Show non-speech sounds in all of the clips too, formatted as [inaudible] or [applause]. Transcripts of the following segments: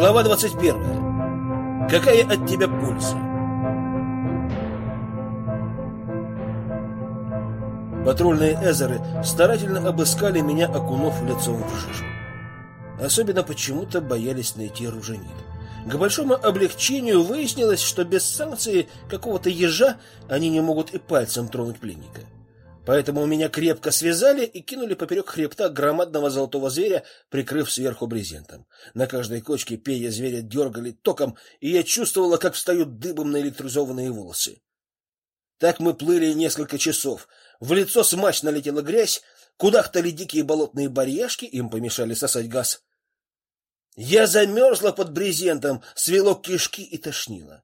Глава 21. Какая от тебя польза? Патрульные эзеры старательно обыскали меня, окунув лицом в жижу. Особенно почему-то боялись найти оруженит. К большому облегчению выяснилось, что без санкции какого-то ежа они не могут и пальцем тронуть пленника. Поэтому меня крепко связали и кинули поперек хребта громадного золотого зверя, прикрыв сверху брезентом. На каждой кочке пея зверя дергали током, и я чувствовала, как встают дыбом наэлектризованные волосы. Так мы плыли несколько часов. В лицо смачно летела грязь, кудахтали дикие болотные барьяшки, им помешали сосать газ. Я замерзла под брезентом, свело кишки и тошнило.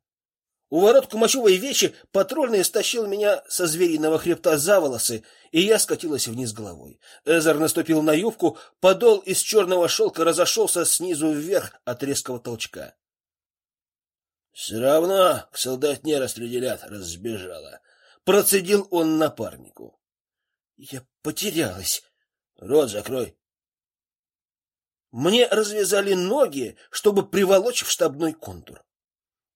У ворот Кумачевой вечи патрульный стащил меня со звериного хребта за волосы, и я скатилась вниз головой. Эзер наступил на юбку, подол из черного шелка разошелся снизу вверх от резкого толчка. Все равно к солдатне распределят, разбежала. Процедил он напарнику. Я потерялась. Рот закрой. Мне развязали ноги, чтобы приволочь в штабной контур.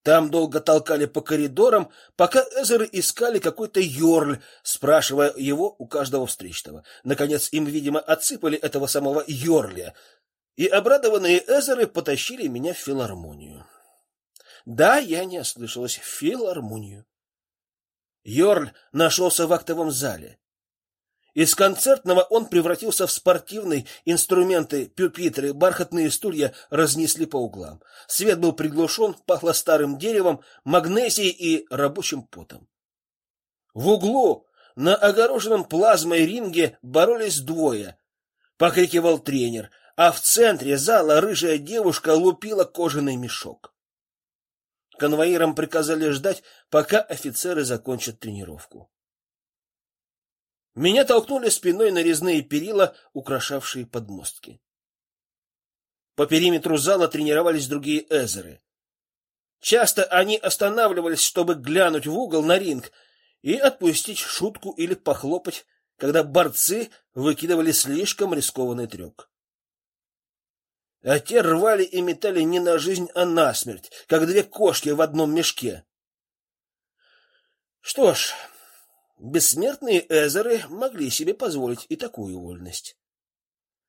Там долго толкали по коридорам, пока эзеры искали какой-то ёрль, спрашивая его у каждого встречного. Наконец им, видимо, отсыпали этого самого ёрля, и обрадованные эзеры потащили меня в филармонию. Да, я не ослышалась, в филармонию. Ёрль нашелся в актовом зале. Из концертного он превратился в спортивный, инструменты, пюпитры, бархатные стулья разнесли по углам. Свет был приглушен, пахло старым деревом, магнезией и рабочим потом. В углу на огороженном плазмой ринге боролись двое. Покрикивал тренер, а в центре зала рыжая девушка лупила кожаный мешок. Конвоирам приказали ждать, пока офицеры закончат тренировку. Меня толкнули спиной на резные перила, украшавшие подмостки. По периметру зала тренировались другие эзеры. Часто они останавливались, чтобы глянуть в угол на ринг и отпустить шутку или похлопать, когда борцы выкидывали слишком рискованный трюк. А те рвали и метали не на жизнь, а на смерть, как две кошки в одном мешке. Что ж, Бессмертные эзеры могли себе позволить и такую вольность.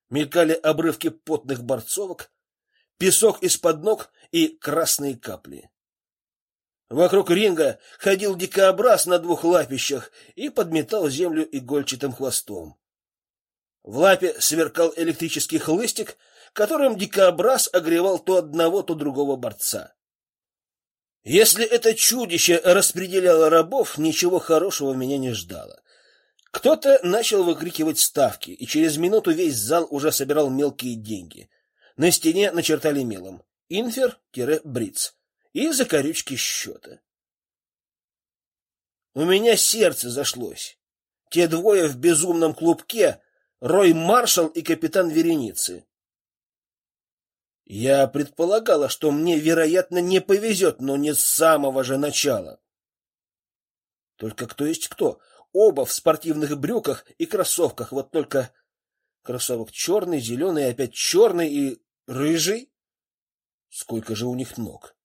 Мелькали обрывки потных борцовок, песок из-под ног и красные капли. Вокруг ринга ходил дикобраз на двух лапищах и подметал землю игольчатым хвостом. В лапе сверкал электрический хлыстик, которым дикобраз огревал то одного, то другого борца. Если это чудище распределяло рабов, ничего хорошего меня не ждало. Кто-то начал выкрикивать ставки, и через минуту весь зал уже собирал мелкие деньги. На стене начертали мелом «Инфер-Бриц» и закорючки счета. У меня сердце зашлось. Те двое в безумном клубке — Рой Маршал и капитан Вереницы. Я предполагала, что мне, вероятно, не повезет, но не с самого же начала. Только кто есть кто? Оба в спортивных брюках и кроссовках, вот только кроссовок черный, зеленый, опять черный и рыжий. Сколько же у них ног?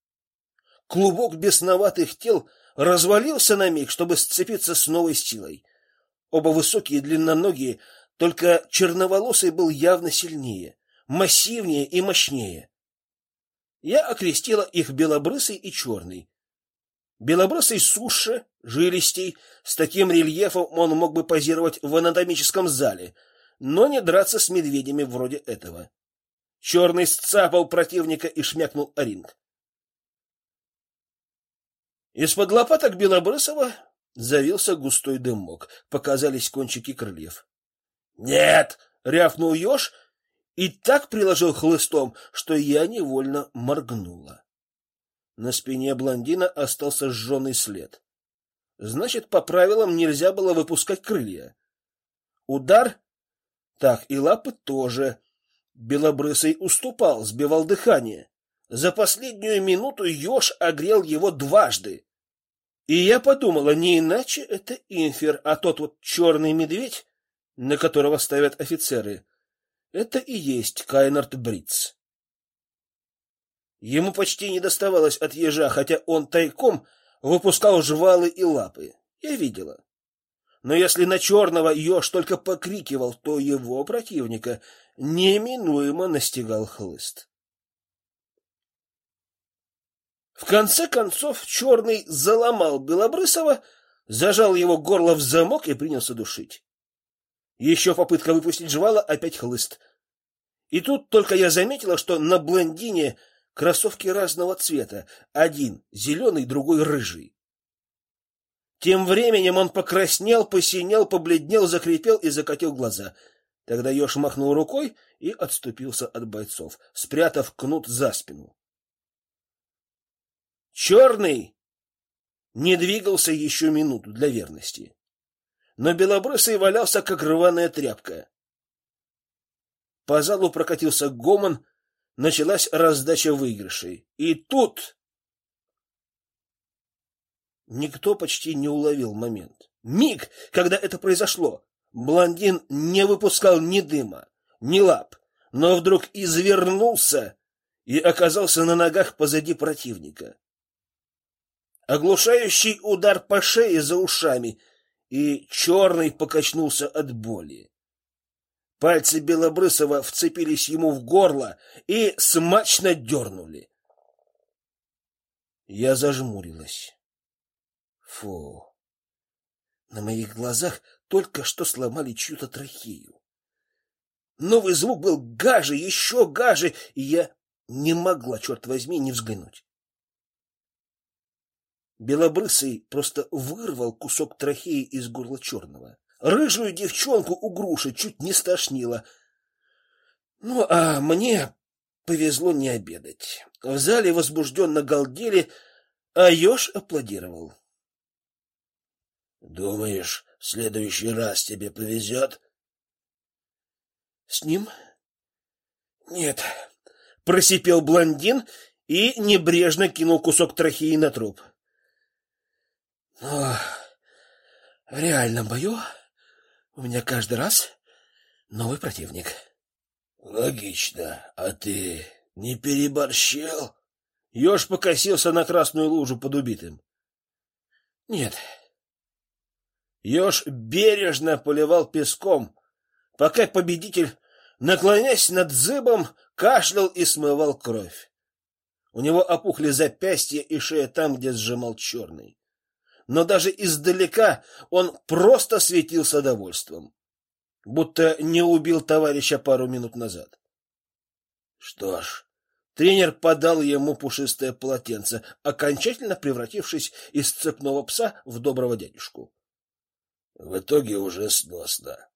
Клубок бесноватых тел развалился на миг, чтобы сцепиться с новой силой. Оба высокие, длинноногие, только черноволосый был явно сильнее массивнее и мощнее. Я окрестила их белобрысый и черный. Белобрысый суше, жилистей, с таким рельефом он мог бы позировать в анатомическом зале, но не драться с медведями вроде этого. Черный сцапал противника и шмякнул о ринг. Из-под лопаток Белобрысова завился густой дымок, показались кончики крыльев. «Нет!» — рявкнул еж и так приложил хлыстом, что я невольно моргнула. На спине блондина остался сжёный след. Значит, по правилам нельзя было выпускать крылья. Удар? Так, и лапы тоже. Белобрысый уступал, сбивал дыхание. За последнюю минуту еж огрел его дважды. И я подумала, не иначе это инфер, а тот вот черный медведь, на которого ставят офицеры — это и есть Кайнард Бриц. Ему почти не доставалось от ежа, хотя он тайком выпускал жвалы и лапы. Я видела. Но если на черного еж только покрикивал, то его противника неминуемо настигал хлыст. В конце концов черный заломал Белобрысова, зажал его горло в замок и принялся душить. Еще попытка выпустить жвала, опять хлыст. И тут только я заметила, что на блондине кроссовки разного цвета, один зеленый, другой рыжий. Тем временем он покраснел, посинел, побледнел, закрепел и закатил глаза. Тогда Ёж махнул рукой и отступился от бойцов, спрятав кнут за спину. Черный не двигался еще минуту для верности. Но белобрысый валялся, как рваная тряпка. По залу прокатился гомон, началась раздача выигрышей. И тут никто почти не уловил момент. Миг, когда это произошло, блондин не выпускал ни дыма, ни лап, но вдруг извернулся и оказался на ногах позади противника. Оглушающий удар по шее за ушами, и черный покачнулся от боли. Пальцы Белобрысова вцепились ему в горло и смачно дернули. Я зажмурилась. Фу. На моих глазах только что сломали чью-то трахею. Новый звук был гаже, еще гаже, и я не могла, черт возьми, не взглянуть. Белобрысый просто вырвал кусок трахеи из горла черного. Рыжую девчонку у груши чуть не стошнило. Ну, а мне повезло не обедать. В зале возбужденно галдели, а еж аплодировал. Думаешь, в следующий раз тебе повезет? С ним? Нет, просипел блондин и небрежно кинул кусок трахеи на труп. Но в реальном бою у меня каждый раз новый противник. Логично. А ты не переборщил? Ёж покосился на красную лужу под убитым. Нет. Ёж бережно поливал песком, пока победитель, наклонясь над зыбом, кашлял и смывал кровь. У него опухли запястья и шея там, где сжимал черный но даже издалека он просто светился довольством, будто не убил товарища пару минут назад. Что ж, тренер подал ему пушистое полотенце, окончательно превратившись из цепного пса в доброго дядюшку. В итоге уже сносно.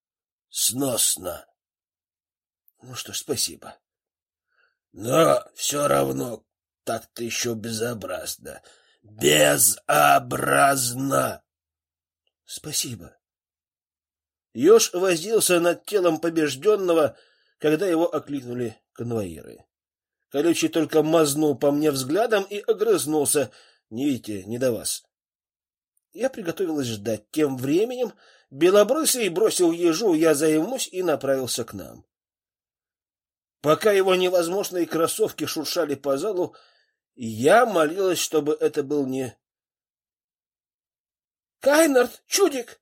Сносно. Ну что ж, спасибо. Но все равно так-то еще безобразно безобразно. Спасибо. Ёж возился над телом побежденного, когда его окликнули конвоиры. Колючий только мазнул по мне взглядом и огрызнулся: "Не видите, не до вас". Я приготовилась ждать. Тем временем белобрысый бросил ежу, я займусь и направился к нам. Пока его невозможные кроссовки шуршали по залу, я молилась, чтобы это был не Кайнард, чудик,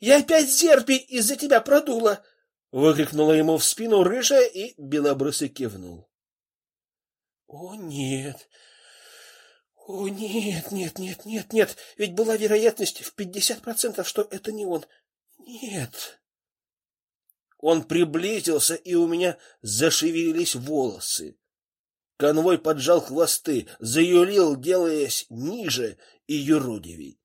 я опять зерпи из-за тебя продула, выкрикнула ему в спину рыжая и белобрысый кивнул. О нет. О нет, нет, нет, нет, нет, ведь была вероятность в пятьдесят процентов, что это не он. Нет. Он приблизился, и у меня зашевелились волосы. Конвой поджал хвосты, заюлил, делаясь ниже и юродивей.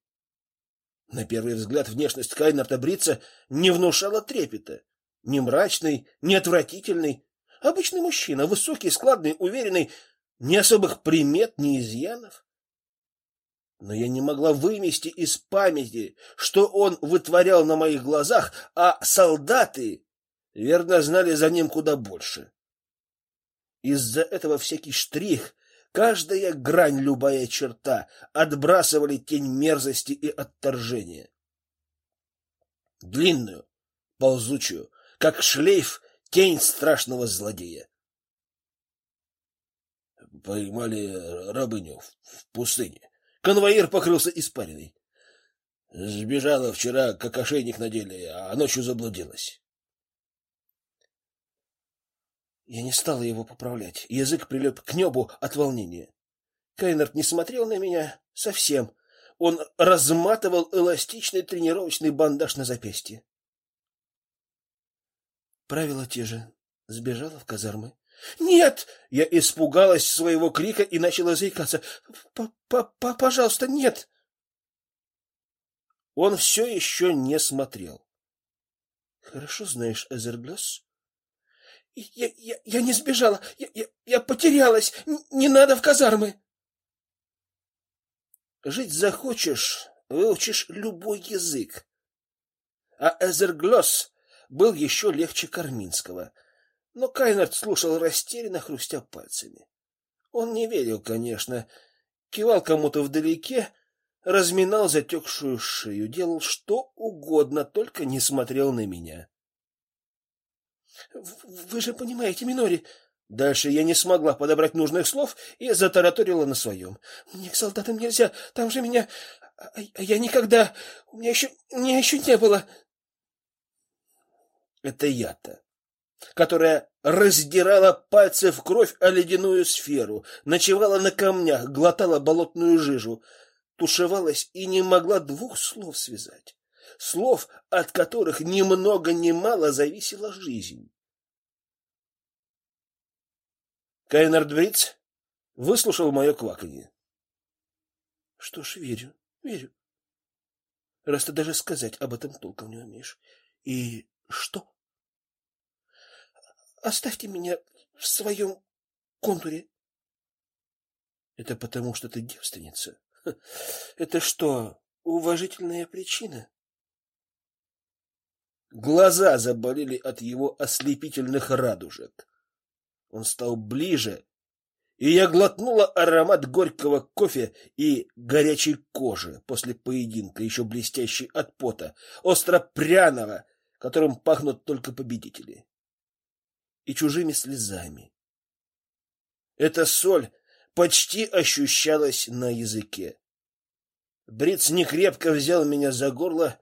На первый взгляд внешность Кайнарта Брица не внушала трепета. Ни мрачный, ни отвратительный. Обычный мужчина, высокий, складный, уверенный, ни особых примет, ни изъянов. Но я не могла вымести из памяти, что он вытворял на моих глазах, а солдаты верно знали за ним куда больше. Из-за этого всякий штрих, каждая грань, любая черта отбрасывали тень мерзости и отторжения. Длинную, ползучую, как шлейф, тень страшного злодея. поймали рабыню в пустыне. Конвоир покрылся испариной. Сбежала вчера, как ошейник надели, а ночью заблудилась. Я не стала его поправлять. Язык прилип к небу от волнения. Кайнерт не смотрел на меня совсем. Он разматывал эластичный тренировочный бандаж на запястье. Правила те же. Сбежала в казармы. Нет! Я испугалась своего крика и начала заикаться. Пожалуйста, нет! Он все еще не смотрел. Хорошо знаешь Эзерглас? Я, я, я не сбежала. Я, я, я потерялась. Не надо в казармы. Жить захочешь, выучишь любой язык. А Эзерглос был еще легче Карминского. Но Кайнард слушал растерянно, хрустя пальцами. Он не верил, конечно, кивал кому-то вдалеке, разминал затекшую шею, делал что угодно, только не смотрел на меня. Вы же понимаете, Минори, Дальше я не смогла подобрать нужных слов и затараторила на своем. Мне к солдатам нельзя, там же меня а, а я никогда, у меня еще, меня еще не было. Это я-то, которая раздирала пальцы в кровь о ледяную сферу, ночевала на камнях, глотала болотную жижу, тушевалась и не могла двух слов связать. Слов, от которых ни много ни мало зависела жизнь. Кайнард Бриц выслушал мое кваканье. Что ж, верю, верю. Раз ты даже сказать об этом толком не умеешь. И что? Оставьте меня в своем контуре. Это потому, что ты девственница. [laughs] Это что, уважительная причина? Глаза заболели от его ослепительных радужек. Он стал ближе, и я глотнула аромат горького кофе и горячей кожи после поединка, еще блестящей от пота, остро-пряного, которым пахнут только победители, и чужими слезами. Эта соль почти ощущалась на языке. Бриц некрепко взял меня за горло,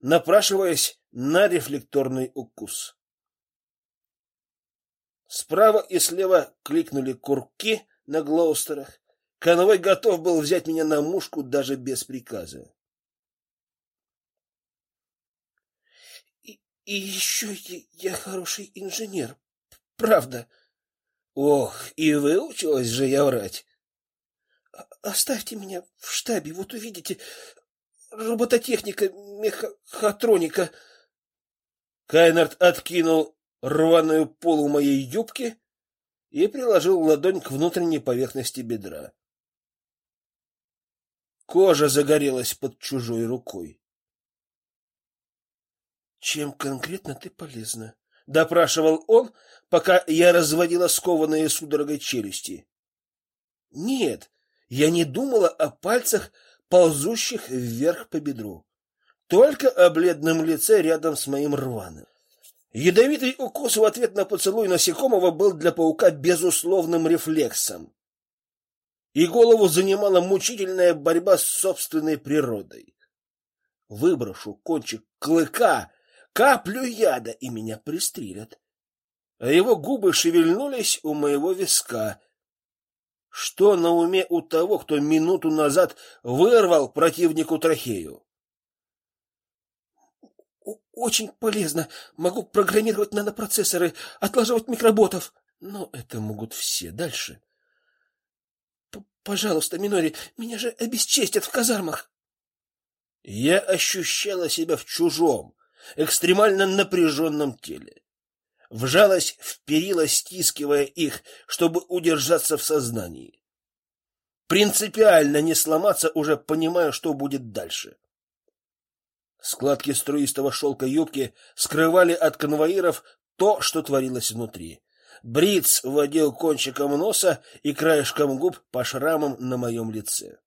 напрашиваясь на рефлекторный укус. Справа и слева кликнули курки на глоустерах. Конвой готов был взять меня на мушку даже без приказа. И, и еще я, хороший инженер. Правда. Ох, и выучилась же я врать. Оставьте меня в штабе, вот увидите. Робототехника, мехатроника. Кайнард откинул рваную полу моей юбки и приложил ладонь к внутренней поверхности бедра. Кожа загорелась под чужой рукой. Чем конкретно ты полезна? допрашивал он, пока я разводила скованные судорогой челюсти. Нет, я не думала о пальцах, ползущих вверх по бедру, только о бледном лице рядом с моим рваным. Ядовитый укус в ответ на поцелуй насекомого был для паука безусловным рефлексом. И голову занимала мучительная борьба с собственной природой. Выброшу кончик клыка, каплю яда, и меня пристрелят. А его губы шевельнулись у моего виска. Что на уме у того, кто минуту назад вырвал противнику трахею? Очень полезно. Могу программировать нанопроцессоры, отлаживать микроботов. Но это могут все. Дальше. П Пожалуйста, Минори, меня же обесчестят в казармах. Я ощущала себя в чужом, экстремально напряженном теле. Вжалась в перила, стискивая их, чтобы удержаться в сознании. Принципиально не сломаться, уже понимая, что будет дальше. Складки струистого шелка юбки скрывали от конвоиров то, что творилось внутри. Бриц водил кончиком носа и краешком губ по шрамам на моем лице.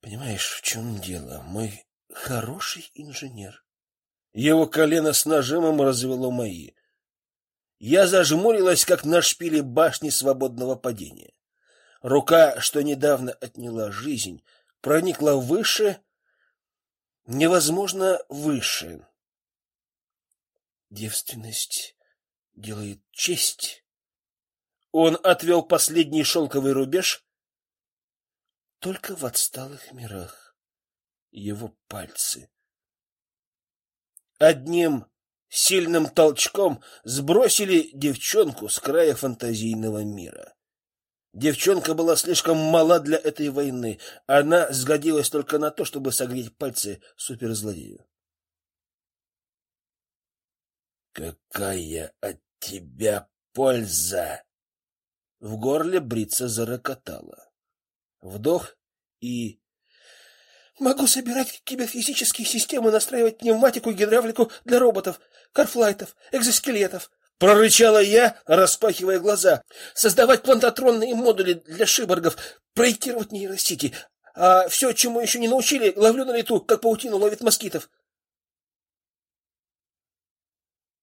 Понимаешь, в чем дело? Мой хороший инженер. Его колено с нажимом развело мои. Я зажмурилась, как на шпиле башни свободного падения. Рука, что недавно отняла жизнь, проникла выше, невозможно выше. Девственность делает честь. Он отвел последний шелковый рубеж только в отсталых мирах. Его пальцы одним сильным толчком сбросили девчонку с края фантазийного мира. Девчонка была слишком мала для этой войны. Она сгодилась только на то, чтобы согреть пальцы суперзлодею. Какая от тебя польза? В горле брица зарокотала. Вдох и Могу собирать киберфизические системы, настраивать пневматику и гидравлику для роботов, карфлайтов, экзоскелетов. Прорычала я, распахивая глаза. Создавать плантатронные модули для шиборгов, проектировать нейросети. А все, чему еще не научили, ловлю на лету, как паутину ловит москитов.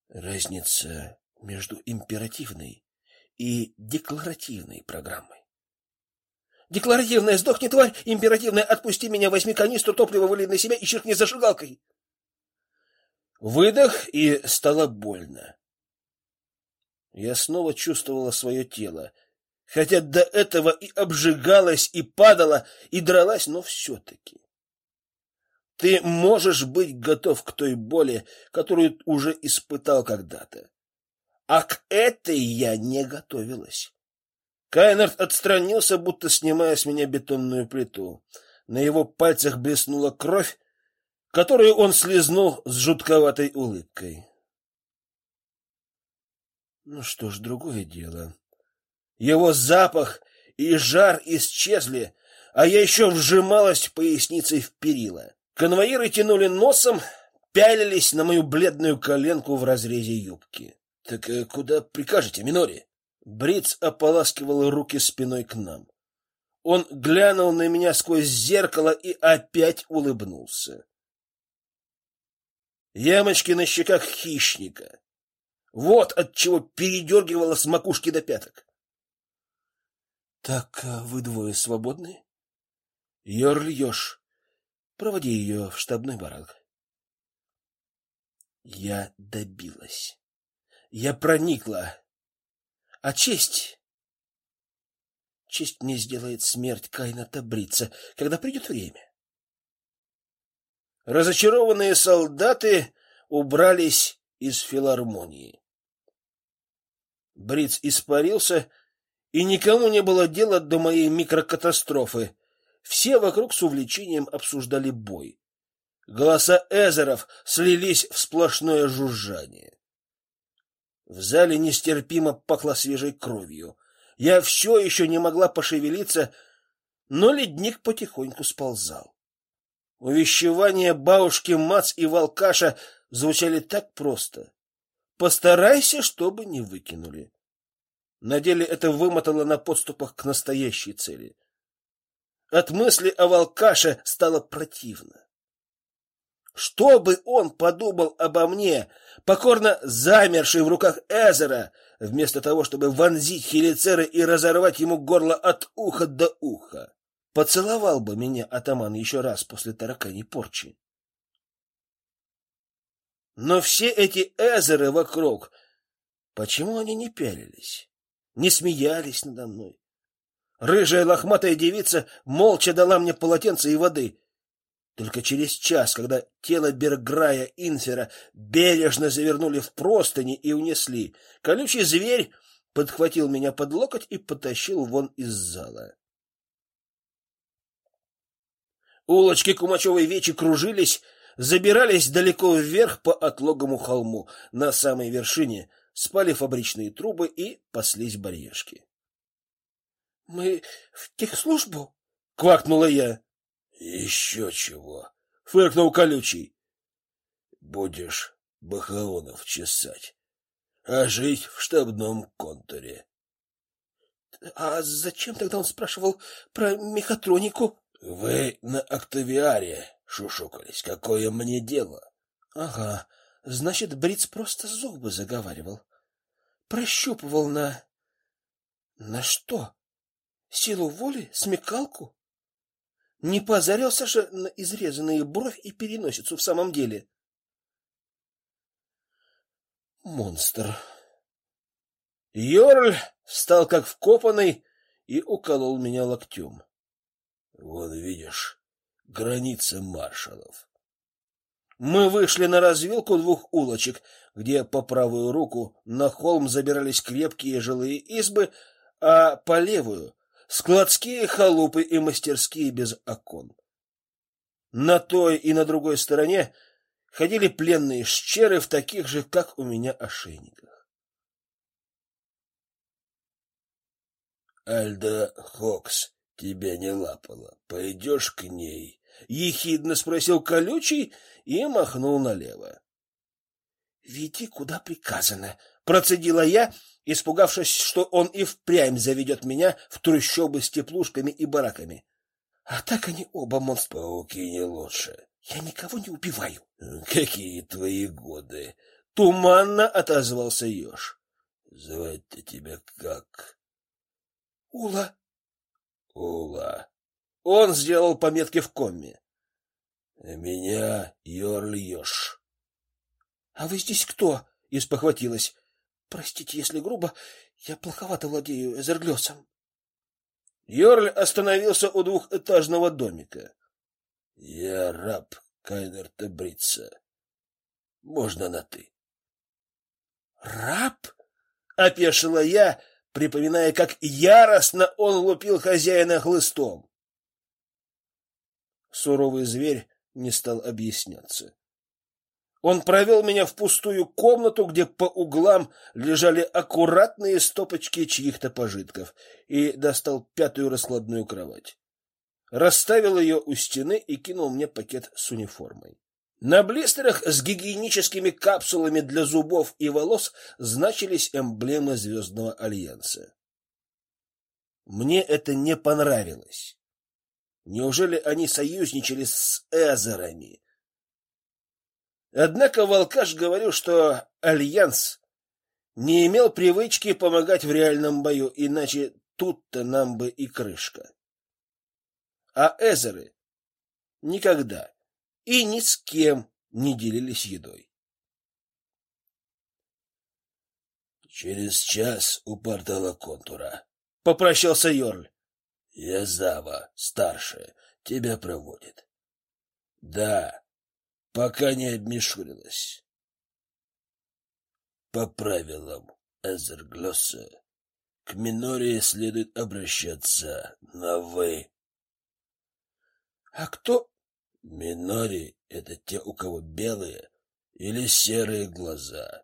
Разница между императивной и декларативной программой. Декларативная сдохни, тварь, императивная отпусти меня, возьми канистру топлива, вылей на себя и чиркни зажигалкой. Выдох, и стало больно. Я снова чувствовала свое тело, хотя до этого и обжигалась, и падала, и дралась, но все-таки. Ты можешь быть готов к той боли, которую уже испытал когда-то. А к этой я не готовилась. Кайнард отстранился, будто снимая с меня бетонную плиту. На его пальцах блеснула кровь, которую он слезнул с жутковатой улыбкой. Ну что ж, другое дело. Его запах и жар исчезли, а я еще вжималась поясницей в перила. Конвоиры тянули носом, пялились на мою бледную коленку в разрезе юбки. Так э, куда прикажете, Минори? Бриц ополаскивал руки спиной к нам. Он глянул на меня сквозь зеркало и опять улыбнулся. Ямочки на щеках хищника. Вот от чего передергивало с макушки до пяток. Так а вы двое свободны? Йорль Ёж, проводи ее в штабной барак. Я добилась. Я проникла. А честь? Честь мне сделает смерть Кайна Табрица, когда придет время. Разочарованные солдаты убрались из филармонии. Бриц испарился, и никому не было дела до моей микрокатастрофы. Все вокруг с увлечением обсуждали бой. Голоса эзеров слились в сплошное жужжание. В зале нестерпимо пахло свежей кровью. Я все еще не могла пошевелиться, но ледник потихоньку сползал. Увещевания бабушки Мац и Волкаша звучали так просто. Постарайся, чтобы не выкинули. На деле это вымотало на подступах к настоящей цели. От мысли о Волкаше стало противно. Что бы он подумал обо мне, покорно замерший в руках Эзера, вместо того, чтобы вонзить хелицеры и разорвать ему горло от уха до уха? Поцеловал бы меня атаман еще раз после тараканьей порчи. Но все эти Эзеры вокруг, почему они не пялились, не смеялись надо мной? Рыжая лохматая девица молча дала мне полотенце и воды. Только через час, когда тело Берграя Инфера бережно завернули в простыни и унесли, колючий зверь подхватил меня под локоть и потащил вон из зала. Улочки Кумачевой Вечи кружились, забирались далеко вверх по отлогому холму. На самой вершине спали фабричные трубы и паслись барьершки. — Мы в техслужбу? — квакнула я. Еще чего, фыркнул колючий. Будешь бахаонов чесать, а жить в штабном контуре. А зачем тогда он спрашивал про мехатронику? Вы на Октавиаре шушукались. Какое мне дело? Ага. Значит, Бриц просто зубы заговаривал. прощупывал на... На что? Силу воли? Смекалку? Не позарился же на изрезанные бровь и переносицу в самом деле. Монстр. Йорль встал как вкопанный и уколол меня локтем. Вот видишь, граница маршалов. Мы вышли на развилку двух улочек, где по правую руку на холм забирались крепкие жилые избы, а по левую складские халупы и мастерские без окон. На той и на другой стороне ходили пленные щеры в таких же, как у меня, ошейниках. Альда Хокс тебя не лапала. Пойдешь к ней? ехидно спросил колючий и махнул налево. Веди куда приказано, процедила я испугавшись, что он и впрямь заведет меня в трущобы с теплушками и бараками. А так они оба монстры. Пауки не лучше. Я никого не убиваю. Какие твои годы? Туманно отозвался Ёж. Звать-то тебя как? Ула. Ула. Он сделал пометки в комме. Меня Йорль Ёж. А вы здесь кто? Испохватилась. Простите, если грубо, я плоховато владею эзерглёсом. Йорль остановился у двухэтажного домика. Я раб Кайнерта Брица. Можно на ты. Раб? опешила я, припоминая, как яростно он лупил хозяина хлыстом. Суровый зверь не стал объясняться. Он провел меня в пустую комнату, где по углам лежали аккуратные стопочки чьих-то пожитков, и достал пятую раскладную кровать. Расставил ее у стены и кинул мне пакет с униформой. На блистерах с гигиеническими капсулами для зубов и волос значились эмблемы Звездного альянса. Мне это не понравилось. Неужели они союзничали с эзерами? Однако Волкаш говорил, что Альянс не имел привычки помогать в реальном бою, иначе тут-то нам бы и крышка. А Эзеры никогда и ни с кем не делились едой. Через час у портала контура. Попрощался Йорль. Я Зава, старшая, тебя проводит. Да, пока не обмешурилась. По правилам Эзерглосса к Минории следует обращаться на «вы». А кто? Минори — это те, у кого белые или серые глаза.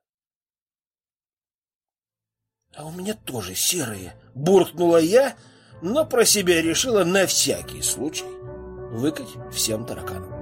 А у меня тоже серые, буркнула я, но про себя решила на всякий случай выкать всем тараканам.